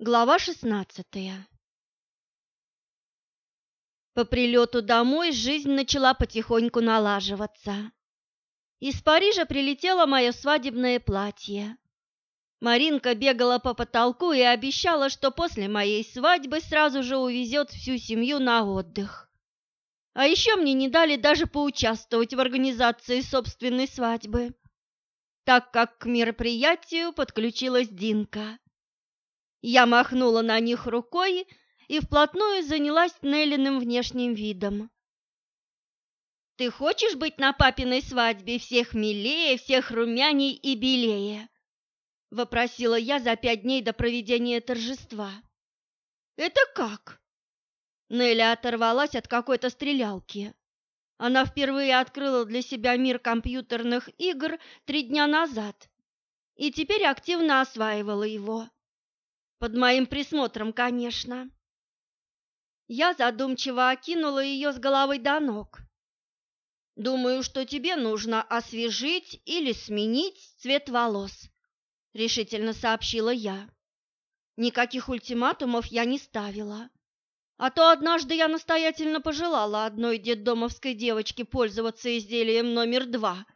Глава шестнадцатая По прилету домой жизнь начала потихоньку налаживаться. Из Парижа прилетело мое свадебное платье. Маринка бегала по потолку и обещала, что после моей свадьбы сразу же увезет всю семью на отдых. А еще мне не дали даже поучаствовать в организации собственной свадьбы, так как к мероприятию подключилась Динка. Я махнула на них рукой и вплотную занялась Неллиным внешним видом. «Ты хочешь быть на папиной свадьбе всех милее, всех румяней и белее?» — вопросила я за пять дней до проведения торжества. «Это как?» Нелли оторвалась от какой-то стрелялки. Она впервые открыла для себя мир компьютерных игр три дня назад и теперь активно осваивала его. Под моим присмотром, конечно. Я задумчиво окинула ее с головы до ног. Думаю, что тебе нужно освежить или сменить цвет волос, решительно сообщила я. Никаких ультиматумов я не ставила. А то однажды я настоятельно пожелала одной детдомовской девочке пользоваться изделием номер два.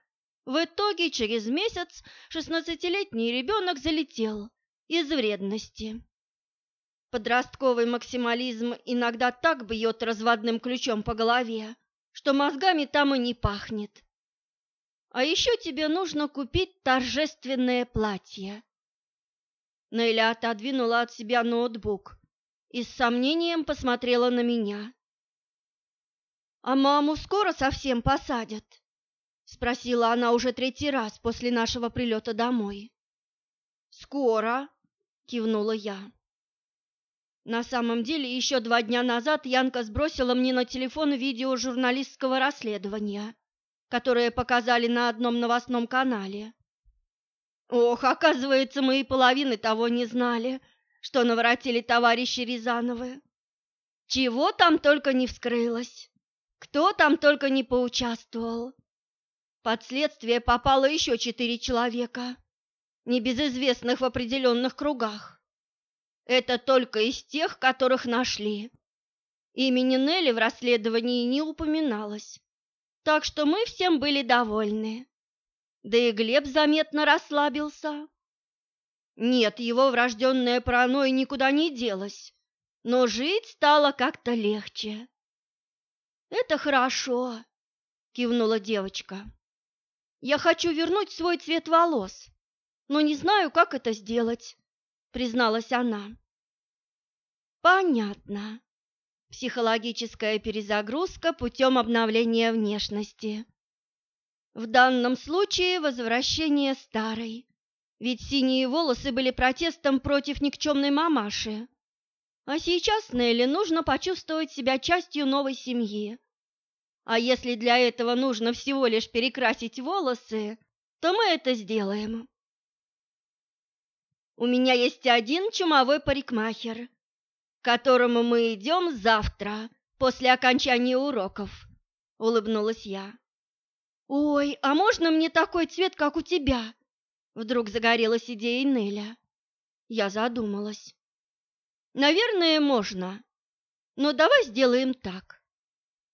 В итоге через месяц шестнадцатилетний ребенок залетел из вредности. Подростковый максимализм иногда так бьет разводным ключом по голове, что мозгами там и не пахнет. А еще тебе нужно купить торжественное платье. Нелля отодвинула от себя ноутбук и с сомнением посмотрела на меня. «А маму скоро совсем посадят?» — спросила она уже третий раз после нашего прилета домой. «Скоро», кивнула я. На самом деле, еще два дня назад Янка сбросила мне на телефон видео журналистского расследования, которое показали на одном новостном канале. Ох, оказывается, мы и половины того не знали, что наворотили товарищи Рязановы. Чего там только не вскрылось, кто там только не поучаствовал. Под следствие попало еще четыре человека небезызвестных в определенных кругах. Это только из тех, которых нашли. Имени Нелли в расследовании не упоминалось, так что мы всем были довольны. Да и Глеб заметно расслабился. Нет, его врожденная паранойя никуда не делась, но жить стало как-то легче. «Это хорошо», — кивнула девочка. «Я хочу вернуть свой цвет волос но не знаю, как это сделать», — призналась она. «Понятно. Психологическая перезагрузка путем обновления внешности. В данном случае возвращение старой, ведь синие волосы были протестом против никчемной мамаши. А сейчас Нелли нужно почувствовать себя частью новой семьи. А если для этого нужно всего лишь перекрасить волосы, то мы это сделаем. У меня есть один чумовой парикмахер, к которому мы идем завтра, после окончания уроков», — улыбнулась я. «Ой, а можно мне такой цвет, как у тебя?» Вдруг загорелась идеей Неля. Я задумалась. «Наверное, можно. Но давай сделаем так.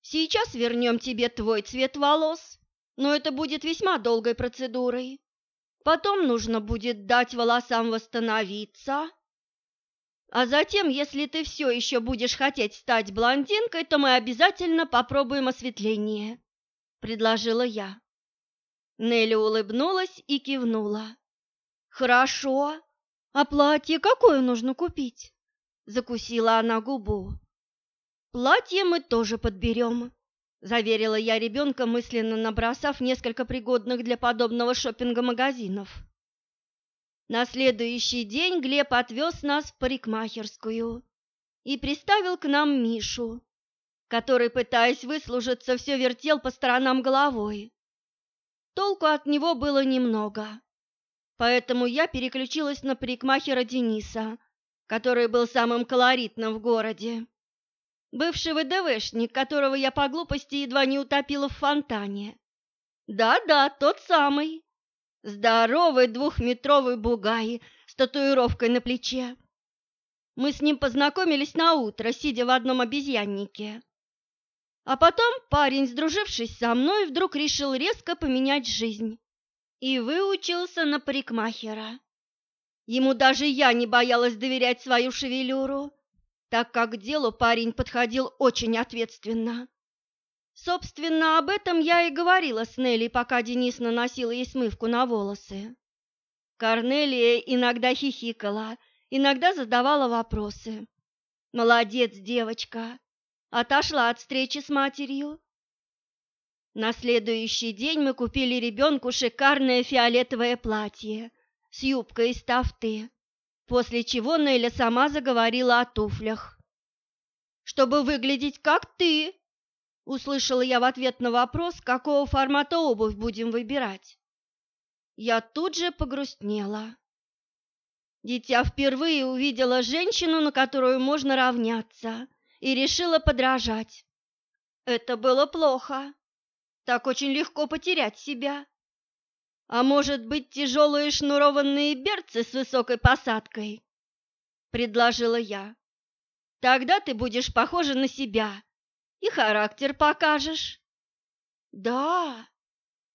Сейчас вернем тебе твой цвет волос, но это будет весьма долгой процедурой. Потом нужно будет дать волосам восстановиться. А затем, если ты все еще будешь хотеть стать блондинкой, то мы обязательно попробуем осветление», — предложила я. Нелли улыбнулась и кивнула. «Хорошо. А платье какое нужно купить?» — закусила она губу. «Платье мы тоже подберем», заверила я ребенка, мысленно набросав несколько пригодных для подобного шопинга магазинов. На следующий день Глеб отвез нас в парикмахерскую и приставил к нам Мишу, который, пытаясь выслужиться, все вертел по сторонам головой. Толку от него было немного, поэтому я переключилась на парикмахера Дениса, который был самым колоритным в городе. Бывший ВДВшник, которого я по глупости едва не утопила в фонтане. Да-да, тот самый. Здоровый двухметровый бугай с татуировкой на плече. Мы с ним познакомились на утро, сидя в одном обезьяннике. А потом парень, сдружившись со мной, вдруг решил резко поменять жизнь и выучился на парикмахера. Ему даже я не боялась доверять свою шевелюру, так как к делу парень подходил очень ответственно. Собственно, об этом я и говорила с Нелли, пока Денис наносил ей смывку на волосы. Корнелия иногда хихикала, иногда задавала вопросы. «Молодец, девочка!» Отошла от встречи с матерью. На следующий день мы купили ребенку шикарное фиолетовое платье с юбкой из тафты, после чего Неля сама заговорила о туфлях. «Чтобы выглядеть как ты!» Услышала я в ответ на вопрос, какого формата обувь будем выбирать. Я тут же погрустнела. Дитя впервые увидела женщину, на которую можно равняться, и решила подражать. Это было плохо. Так очень легко потерять себя. А может быть, тяжелые шнурованные берцы с высокой посадкой? Предложила я. Тогда ты будешь похожа на себя и характер покажешь. Да,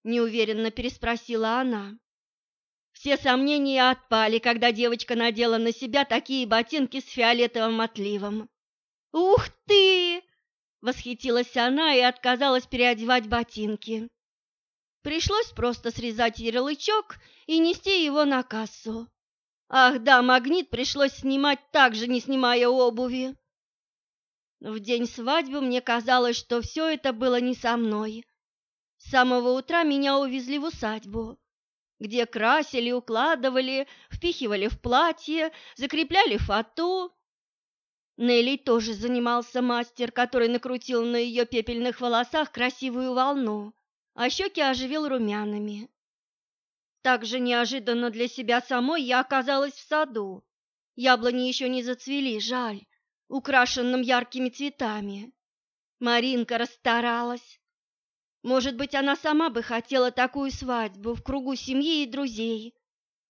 неуверенно переспросила она. Все сомнения отпали, когда девочка надела на себя такие ботинки с фиолетовым отливом. «Ух ты!» — восхитилась она и отказалась переодевать ботинки. Пришлось просто срезать ярлычок и нести его на кассу. Ах да, магнит пришлось снимать также, не снимая обуви. В день свадьбы мне казалось, что все это было не со мной. С самого утра меня увезли в усадьбу, где красили, укладывали, впихивали в платье, закрепляли фату. Нелли тоже занимался мастер, который накрутил на ее пепельных волосах красивую волну, а щеки оживил румянами. Так же неожиданно для себя самой я оказалась в саду. Яблони еще не зацвели, жаль украшенном яркими цветами. Маринка расстаралась. Может быть, она сама бы хотела такую свадьбу в кругу семьи и друзей,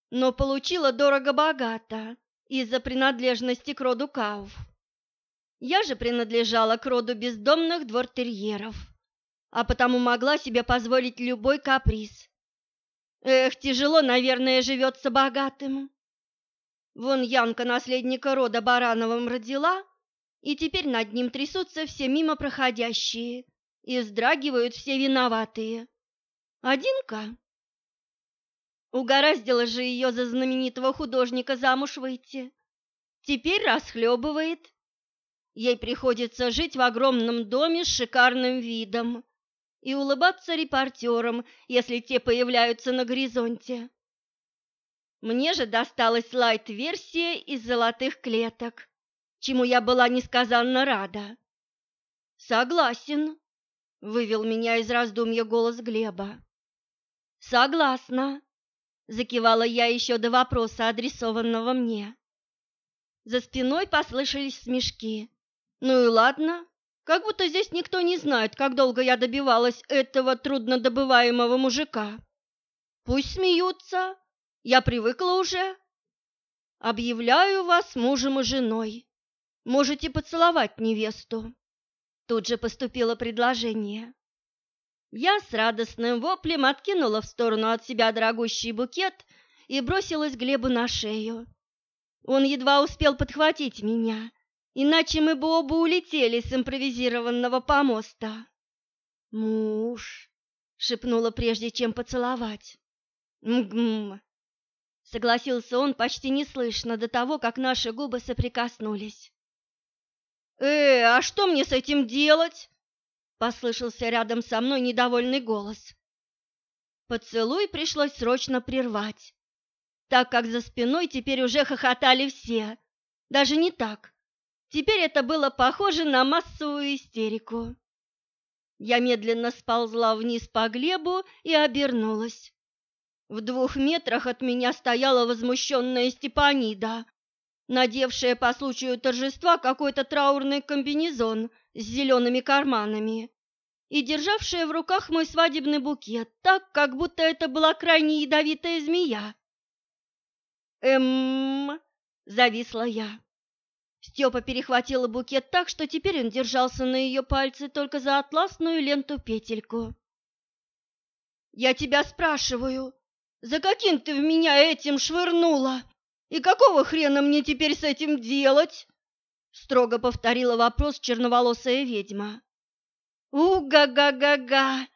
но получила дорого-богато из-за принадлежности к роду Кауф. Я же принадлежала к роду бездомных двортерьеров, а потому могла себе позволить любой каприз. Эх, тяжело, наверное, живется богатым. Вон Янка наследника рода Барановым родила, и теперь над ним трясутся все мимо проходящие и вздрагивают все виноватые. Одинка? Угораздило же ее за знаменитого художника замуж выйти. Теперь расхлебывает. Ей приходится жить в огромном доме с шикарным видом и улыбаться репортерам, если те появляются на горизонте. Мне же досталась лайт-версия из золотых клеток чему я была несказанно рада. «Согласен», — вывел меня из раздумья голос Глеба. «Согласна», — закивала я еще до вопроса, адресованного мне. За спиной послышались смешки. «Ну и ладно, как будто здесь никто не знает, как долго я добивалась этого труднодобываемого мужика. Пусть смеются, я привыкла уже. Объявляю вас мужем и женой. Можете поцеловать невесту. Тут же поступило предложение. Я с радостным воплем откинула в сторону от себя дорогущий букет и бросилась Глебу на шею. Он едва успел подхватить меня, иначе мы бы оба улетели с импровизированного помоста. «Муж», — шепнула прежде, чем поцеловать. «Мгм», — согласился он почти неслышно до того, как наши губы соприкоснулись. «Э, а что мне с этим делать?» Послышался рядом со мной недовольный голос. Поцелуй пришлось срочно прервать, так как за спиной теперь уже хохотали все. Даже не так. Теперь это было похоже на массовую истерику. Я медленно сползла вниз по Глебу и обернулась. В двух метрах от меня стояла возмущенная Степанида, надевшая по случаю торжества какой-то траурный комбинезон с зелеными карманами и державшая в руках мой свадебный букет так, как будто это была крайне ядовитая змея. «Эм...» — зависла я. Степа перехватила букет так, что теперь он держался на ее пальце только за атласную ленту-петельку. «Я тебя спрашиваю, за каким ты в меня этим швырнула? И какого хрена мне теперь с этим делать?» Строго повторила вопрос черноволосая ведьма. «У-га-га-га-га!»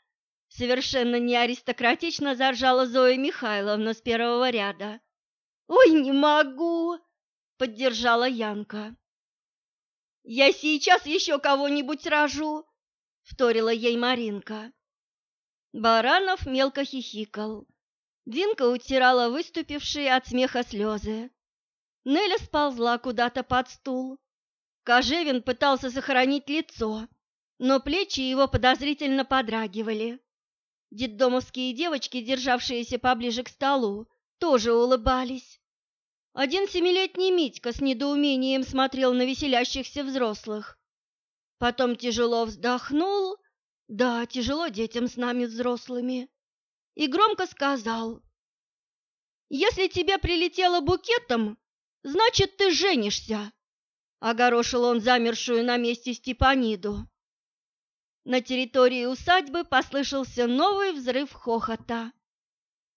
Совершенно не аристократично заржала Зоя Михайловна с первого ряда. «Ой, не могу!» — поддержала Янка. «Я сейчас еще кого-нибудь рожу!» — вторила ей Маринка. Баранов мелко хихикал. Динка утирала выступившие от смеха слезы. Неля сползла куда-то под стул. Кожевин пытался сохранить лицо, но плечи его подозрительно подрагивали. Детдомовские девочки, державшиеся поближе к столу, тоже улыбались. Один семилетний Митька с недоумением смотрел на веселящихся взрослых. Потом тяжело вздохнул, да, тяжело детям с нами взрослыми, и громко сказал, «Если тебе прилетело букетом, значит, ты женишься!» Огорошил он замершую на месте Степаниду. На территории усадьбы послышался новый взрыв хохота.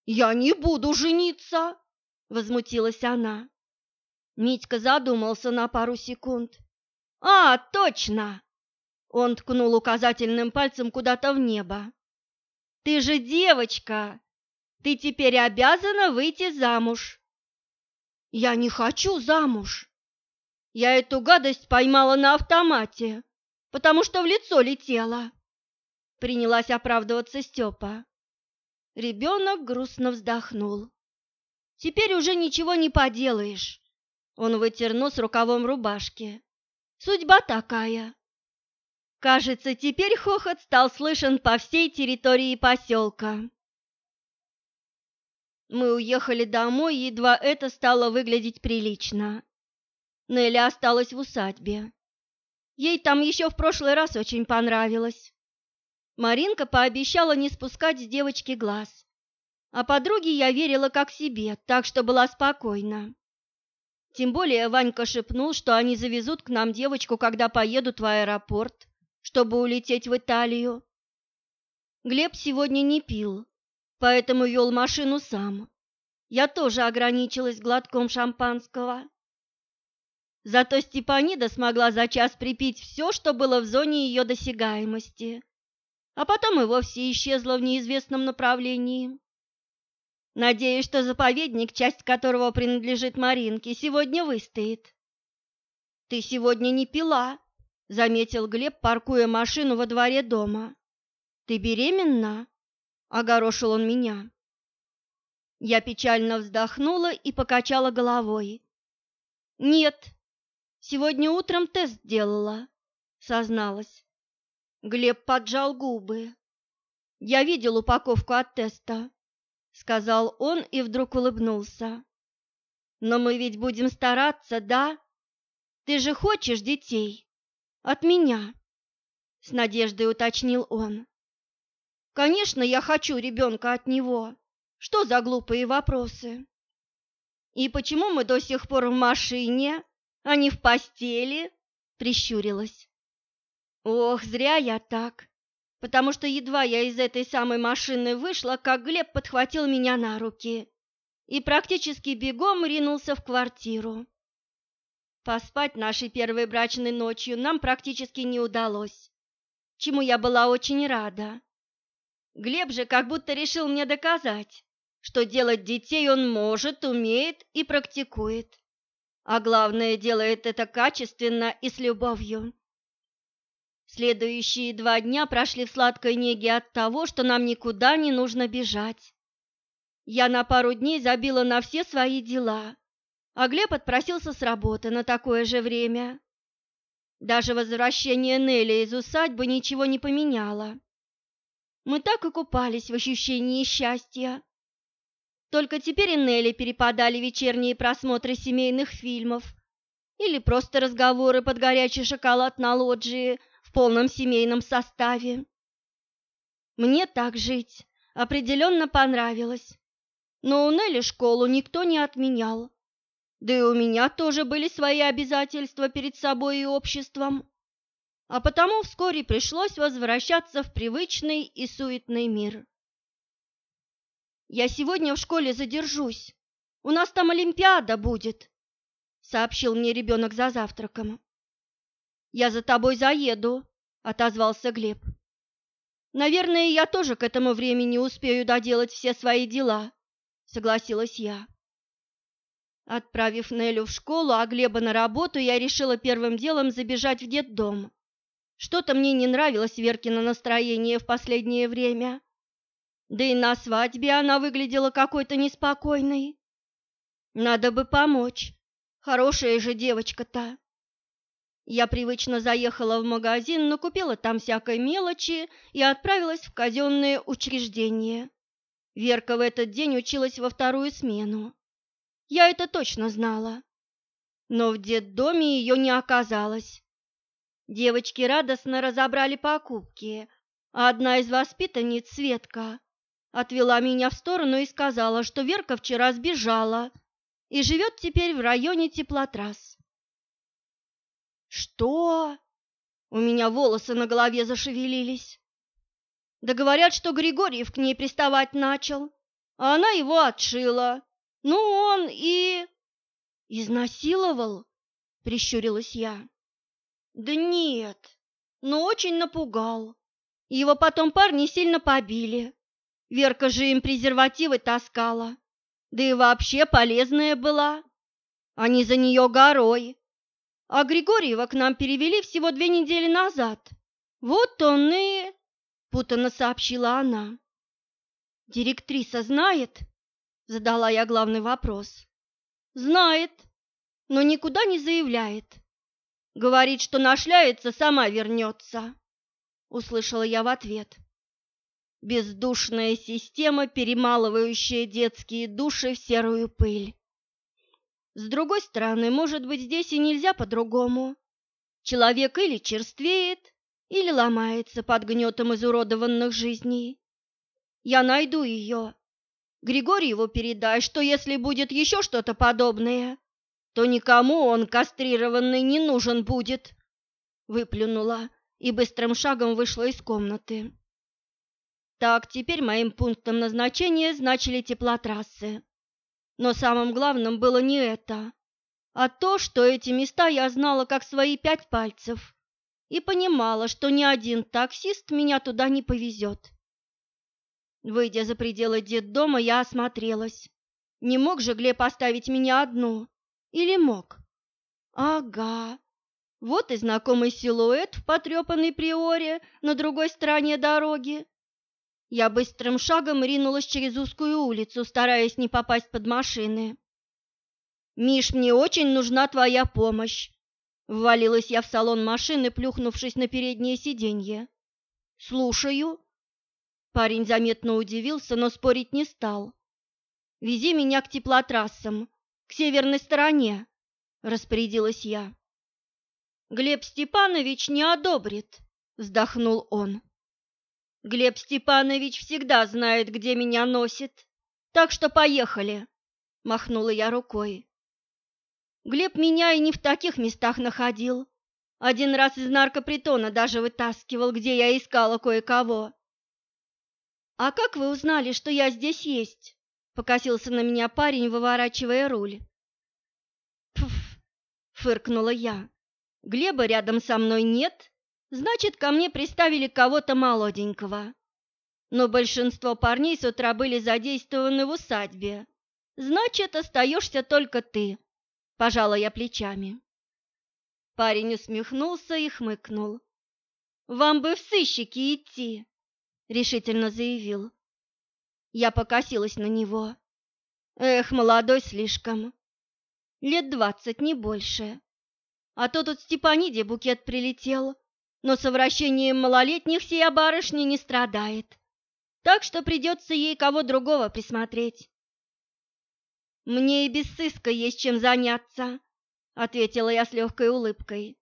«Я не буду жениться!» — возмутилась она. Митька задумался на пару секунд. «А, точно!» Он ткнул указательным пальцем куда-то в небо. «Ты же девочка! Ты теперь обязана выйти замуж!» «Я не хочу замуж!» «Я эту гадость поймала на автомате!» потому что в лицо летела. Принялась оправдываться Степа. Ребенок грустно вздохнул. Теперь уже ничего не поделаешь. Он вытер нос рукавом рубашки. Судьба такая. Кажется, теперь хохот стал слышен по всей территории поселка. Мы уехали домой, едва это стало выглядеть прилично. Нелли осталась в усадьбе. Ей там еще в прошлый раз очень понравилось. Маринка пообещала не спускать с девочки глаз. А подруге я верила как себе, так что была спокойна. Тем более Ванька шепнул, что они завезут к нам девочку, когда поедут в аэропорт, чтобы улететь в Италию. Глеб сегодня не пил, поэтому вел машину сам. Я тоже ограничилась глотком шампанского. Зато Степанида смогла за час припить все, что было в зоне ее досягаемости, а потом и вовсе исчезла в неизвестном направлении. Надеюсь, что заповедник, часть которого принадлежит Маринке, сегодня выстоит. «Ты сегодня не пила», — заметил Глеб, паркуя машину во дворе дома. «Ты беременна?» — огорошил он меня. Я печально вздохнула и покачала головой. «Нет, Сегодня утром тест делала, созналась. Глеб поджал губы. Я видел упаковку от теста, сказал он и вдруг улыбнулся. Но мы ведь будем стараться, да? Ты же хочешь детей? От меня? С надеждой уточнил он. Конечно, я хочу ребенка от него. Что за глупые вопросы? И почему мы до сих пор в машине? а не в постели?» — прищурилась. «Ох, зря я так, потому что едва я из этой самой машины вышла, как Глеб подхватил меня на руки и практически бегом ринулся в квартиру. Поспать нашей первой брачной ночью нам практически не удалось, чему я была очень рада. Глеб же как будто решил мне доказать, что делать детей он может, умеет и практикует а главное, делает это качественно и с любовью. Следующие два дня прошли в сладкой неге от того, что нам никуда не нужно бежать. Я на пару дней забила на все свои дела, а Глеб отпросился с работы на такое же время. Даже возвращение Нелли из усадьбы ничего не поменяло. Мы так и купались в ощущении счастья. Только теперь и Нелли перепадали вечерние просмотры семейных фильмов или просто разговоры под горячий шоколад на лоджии полном семейном составе. Мне так жить определенно понравилось, но у Нелли школу никто не отменял. Да и у меня тоже были свои обязательства перед собой и обществом. А потому вскоре пришлось возвращаться в привычный и суетный мир. «Я сегодня в школе задержусь. У нас там Олимпиада будет», — сообщил мне ребенок за завтраком. «Я за тобой заеду», — отозвался Глеб. «Наверное, я тоже к этому времени успею доделать все свои дела», — согласилась я. Отправив Нелю в школу, а Глеба на работу, я решила первым делом забежать в детдом. Что-то мне не нравилось Веркино настроение в последнее время. Да и на свадьбе она выглядела какой-то неспокойной. Надо бы помочь. Хорошая же девочка-то. Я привычно заехала в магазин, но купила там всякой мелочи и отправилась в казенное учреждение. Верка в этот день училась во вторую смену. Я это точно знала. Но в детдоме ее не оказалось. Девочки радостно разобрали покупки, а одна из воспитанниц, Светка, отвела меня в сторону и сказала, что Верка вчера сбежала и живет теперь в районе теплотрасс. «Что?» У меня волосы на голове зашевелились. Да говорят, что Григорьев к ней приставать начал, а она его отшила. Ну, он и... Изнасиловал? Прищурилась я. Да нет, но очень напугал. Его потом парни сильно побили. Верка же им презервативы таскала. Да и вообще полезная была. Они за нее горой. А Григорьева к нам перевели всего две недели назад. Вот он и... Путанно сообщила она. Директриса знает, Задала я главный вопрос. Знает, но никуда не заявляет. Говорит, что нашляется, сама вернется. Услышала я в ответ. Бездушная система, перемалывающая детские души в серую пыль. С другой стороны, может быть, здесь и нельзя по-другому. Человек или черствеет, или ломается под гнетом изуродованных жизней. Я найду ее Григорьеву передай, что если будет еще что-то подобное, то никому он кастрированный не нужен будет. Выплюнула и быстрым шагом вышла из комнаты. Так, теперь моим пунктом назначения значили теплотрассы. Но самым главным было не это, а то, что эти места я знала как свои пять пальцев и понимала, что ни один таксист меня туда не повезет. Выйдя за пределы детдома, я осмотрелась. Не мог же Глеб оставить меня одну? Или мог? Ага. Вот и знакомый силуэт в потрепанной приоре на другой стороне дороги. Я быстрым шагом ринулась через узкую улицу, стараясь не попасть под машины. «Миш, мне очень нужна твоя помощь!» Ввалилась я в салон машины, плюхнувшись на переднее сиденье. «Слушаю», Парень заметно удивился, но спорить не стал. «Вези меня к теплотрассам, к северной стороне», — распорядилась я. «Глеб Степанович не одобрит», — вздохнул он. «Глеб Степанович всегда знает, где меня носит, так что поехали», — махнула я рукой. Глеб меня и не в таких местах находил. Один раз из наркопритона даже вытаскивал, где я искала кое-кого. «А как вы узнали, что я здесь есть?» — покосился на меня парень, выворачивая руль. «Пф!» — фыркнула я. «Глеба рядом со мной нет, значит, ко мне приставили кого-то молоденького. Но большинство парней с утра были задействованы в усадьбе. Значит, остаешься только ты», — пожала я плечами. Парень усмехнулся и хмыкнул. «Вам бы в сыщики идти!» решительно заявил. Я покосилась на него. Эх, молодой слишком. Лет двадцать, не больше. А то тут Степаниде букет прилетел, но совращением малолетних сия барышня не страдает. Так что придется ей кого другого присмотреть. «Мне и без сыска есть чем заняться», — ответила я с легкой улыбкой.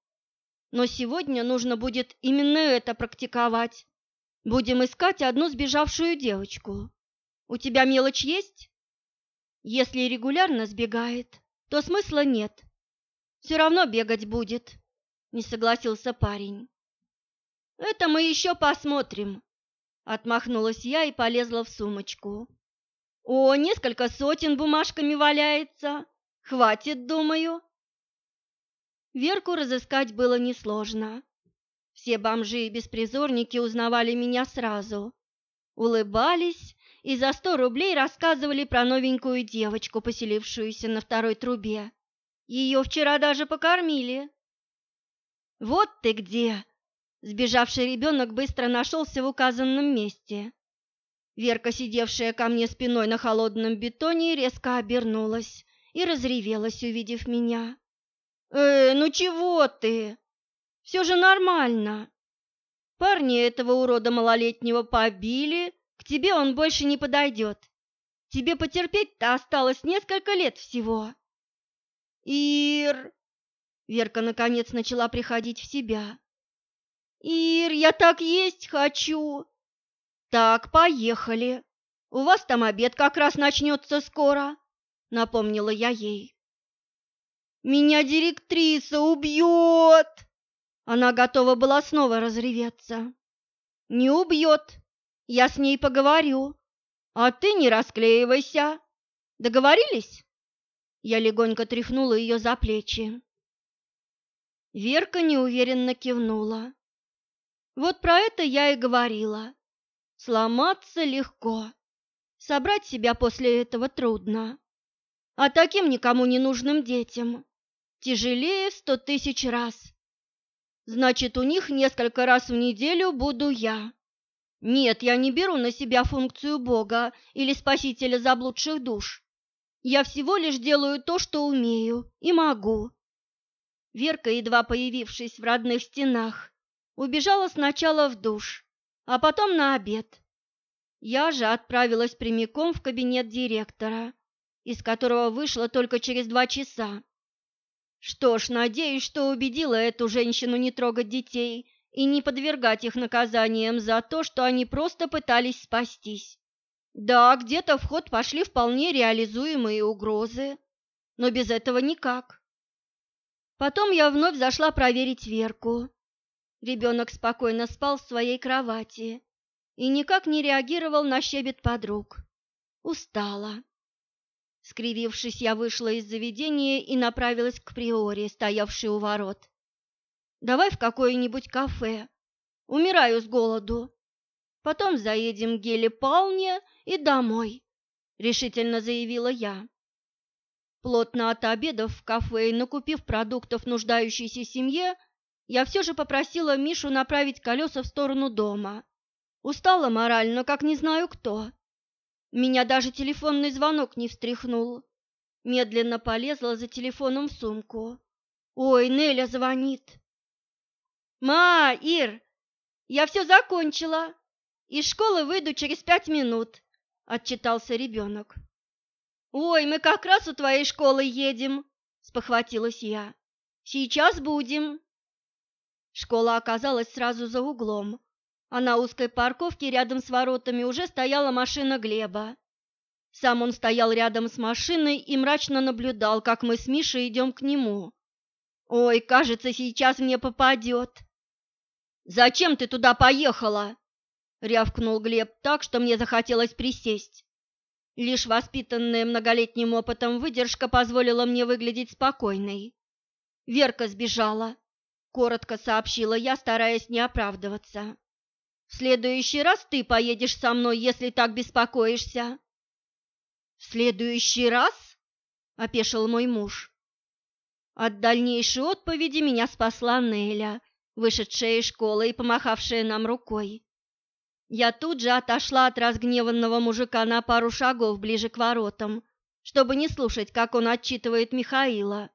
«Но сегодня нужно будет именно это практиковать. Будем искать одну сбежавшую девочку. У тебя мелочь есть? Если регулярно сбегает, то смысла нет. Все равно бегать будет, не согласился парень. Это мы еще посмотрим, отмахнулась я и полезла в сумочку. О, несколько сотен бумажками валяется. Хватит, думаю. Верку разыскать было несложно. Все бомжи и беспризорники узнавали меня сразу. Улыбались и за сто рублей рассказывали про новенькую девочку, поселившуюся на второй трубе. Ее вчера даже покормили. «Вот ты где!» Сбежавший ребенок быстро нашелся в указанном месте. Верка, сидевшая ко мне спиной на холодном бетоне, резко обернулась и разревелась, увидев меня. «Э, ну чего ты? Все же нормально. Парни этого урода малолетнего побили, к тебе он больше не подойдет. Тебе потерпеть-то осталось несколько лет всего». «Ир!» Верка наконец начала приходить в себя. «Ир, я так есть хочу!» «Так, поехали. У вас там обед как раз начнется скоро», — напомнила я ей. «Меня директриса убьет!» Она готова была снова разреветься. «Не убьет. Я с ней поговорю. А ты не расклеивайся. Договорились?» Я легонько тряхнула ее за плечи. Верка неуверенно кивнула. «Вот про это я и говорила. Сломаться легко, собрать себя после этого трудно. А таким никому не нужным детям тяжелее сто тысяч раз. Значит, у них несколько раз в неделю буду я. Нет, я не беру на себя функцию Бога или спасителя заблудших душ. Я всего лишь делаю то, что умею и могу. Верка, едва появившись в родных стенах, убежала сначала в душ, а потом на обед. Я же отправилась прямиком в кабинет директора, из которого вышла только через два часа. Что ж, надеюсь, что убедила эту женщину не трогать детей и не подвергать их наказаниям за то, что они просто пытались спастись. Да, где-то в ход пошли вполне реализуемые угрозы, но без этого никак. Потом я вновь зашла проверить Верку. Ребенок спокойно спал в своей кровати и никак не реагировал на щебет подруг. Устала. Скривившись, я вышла из заведения и направилась к приоре, стоявшей у ворот. «Давай в какое-нибудь кафе. Умираю с голоду. Потом заедем к Геле и домой», — решительно заявила я. Плотно отобедав в кафе и накупив продуктов нуждающейся семье, я все же попросила Мишу направить колеса в сторону дома. Устала морально, как не знаю кто. Меня даже телефонный звонок не встряхнул. Медленно полезла за телефоном в сумку. Ой, Неля звонит. «Ма, Ир, я все закончила. Из школы выйду через пять минут», — отчитался ребенок. «Ой, мы как раз у твоей школы едем», — спохватилась я. «Сейчас будем». Школа оказалась сразу за углом, а на узкой парковке рядом с воротами уже стояла машина Глеба. Сам он стоял рядом с машиной и мрачно наблюдал, как мы с Мишей идем к нему. «Ой, кажется, сейчас мне попадет!» «Зачем ты туда поехала?» — рявкнул Глеб так, что мне захотелось присесть. Лишь воспитанная многолетним опытом выдержка позволила мне выглядеть спокойной. Верка сбежала, коротко сообщила я, стараясь не оправдываться. В следующий раз ты поедешь со мной, если так беспокоишься. В следующий раз? опешил мой муж. От дальнейшей отповеди меня спасла Неля, вышедшая из школы и помахавшая нам рукой. Я тут же отошла от разгневанного мужика на пару шагов ближе к воротам, чтобы не слушать, как он отчитывает Михаила.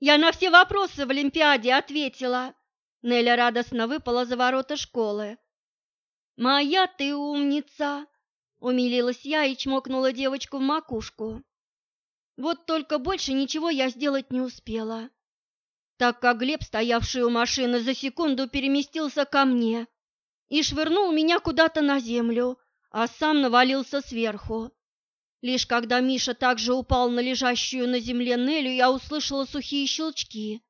Я на все вопросы в Олимпиаде ответила. Неля радостно выпала за ворота школы. «Моя ты умница!» — умилилась я и чмокнула девочку в макушку. Вот только больше ничего я сделать не успела, так как Глеб, стоявший у машины, за секунду переместился ко мне и швырнул меня куда-то на землю, а сам навалился сверху. Лишь когда Миша также упал на лежащую на земле Нелю, я услышала сухие щелчки.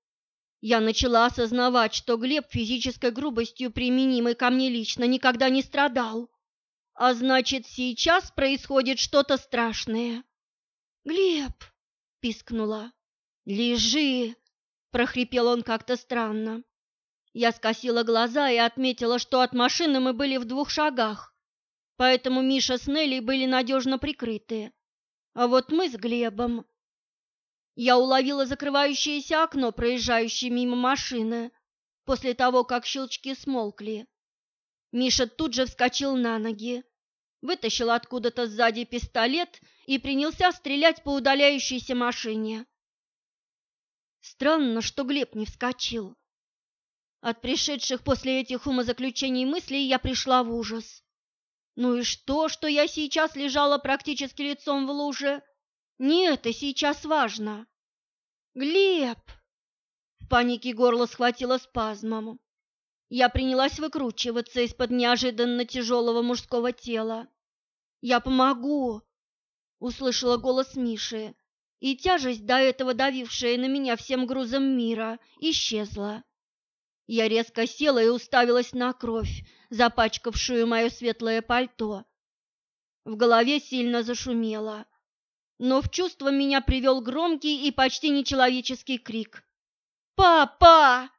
Я начала осознавать, что Глеб физической грубостью, применимой ко мне лично, никогда не страдал. А значит, сейчас происходит что-то страшное. «Глеб!» — пискнула. «Лежи!» — прохрипел он как-то странно. Я скосила глаза и отметила, что от машины мы были в двух шагах, поэтому Миша с Нелли были надежно прикрыты. А вот мы с Глебом... Я уловила закрывающееся окно, проезжающее мимо машины, после того, как щелчки смолкли. Миша тут же вскочил на ноги, вытащил откуда-то сзади пистолет и принялся стрелять по удаляющейся машине. Странно, что Глеб не вскочил. От пришедших после этих умозаключений мыслей я пришла в ужас. Ну и что, что я сейчас лежала практически лицом в луже? Не это сейчас важно. Глеб! В панике горло схватило спазмом. Я принялась выкручиваться из-под неожиданно тяжелого мужского тела. «Я помогу!» — услышала голос Миши, и тяжесть, до этого давившая на меня всем грузом мира, исчезла. Я резко села и уставилась на кровь, запачкавшую мое светлое пальто. В голове сильно зашумело, но в чувство меня привел громкий и почти нечеловеческий крик. «Папа!»